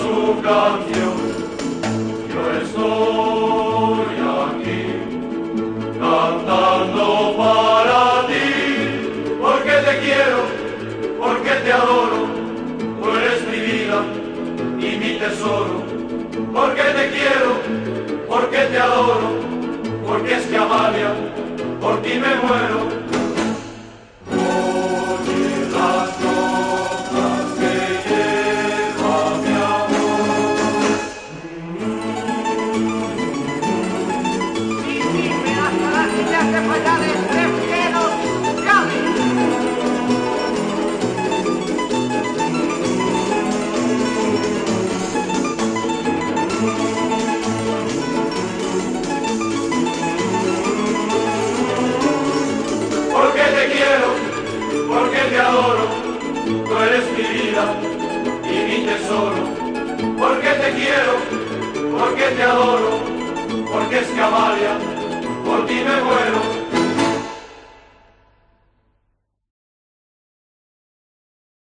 su canción. Yo estoy aquí cantando para ti, porque te quiero, porque te adoro, tú eres mi vida y mi tesoro. Porque te quiero, porque te adoro, porque es que Amalia, por ti me muero. Porque te quiero, porque te adoro, tú eres mi vida y mi tesoro. Porque te quiero, porque te adoro, porque es que Amalia, por ti me muero.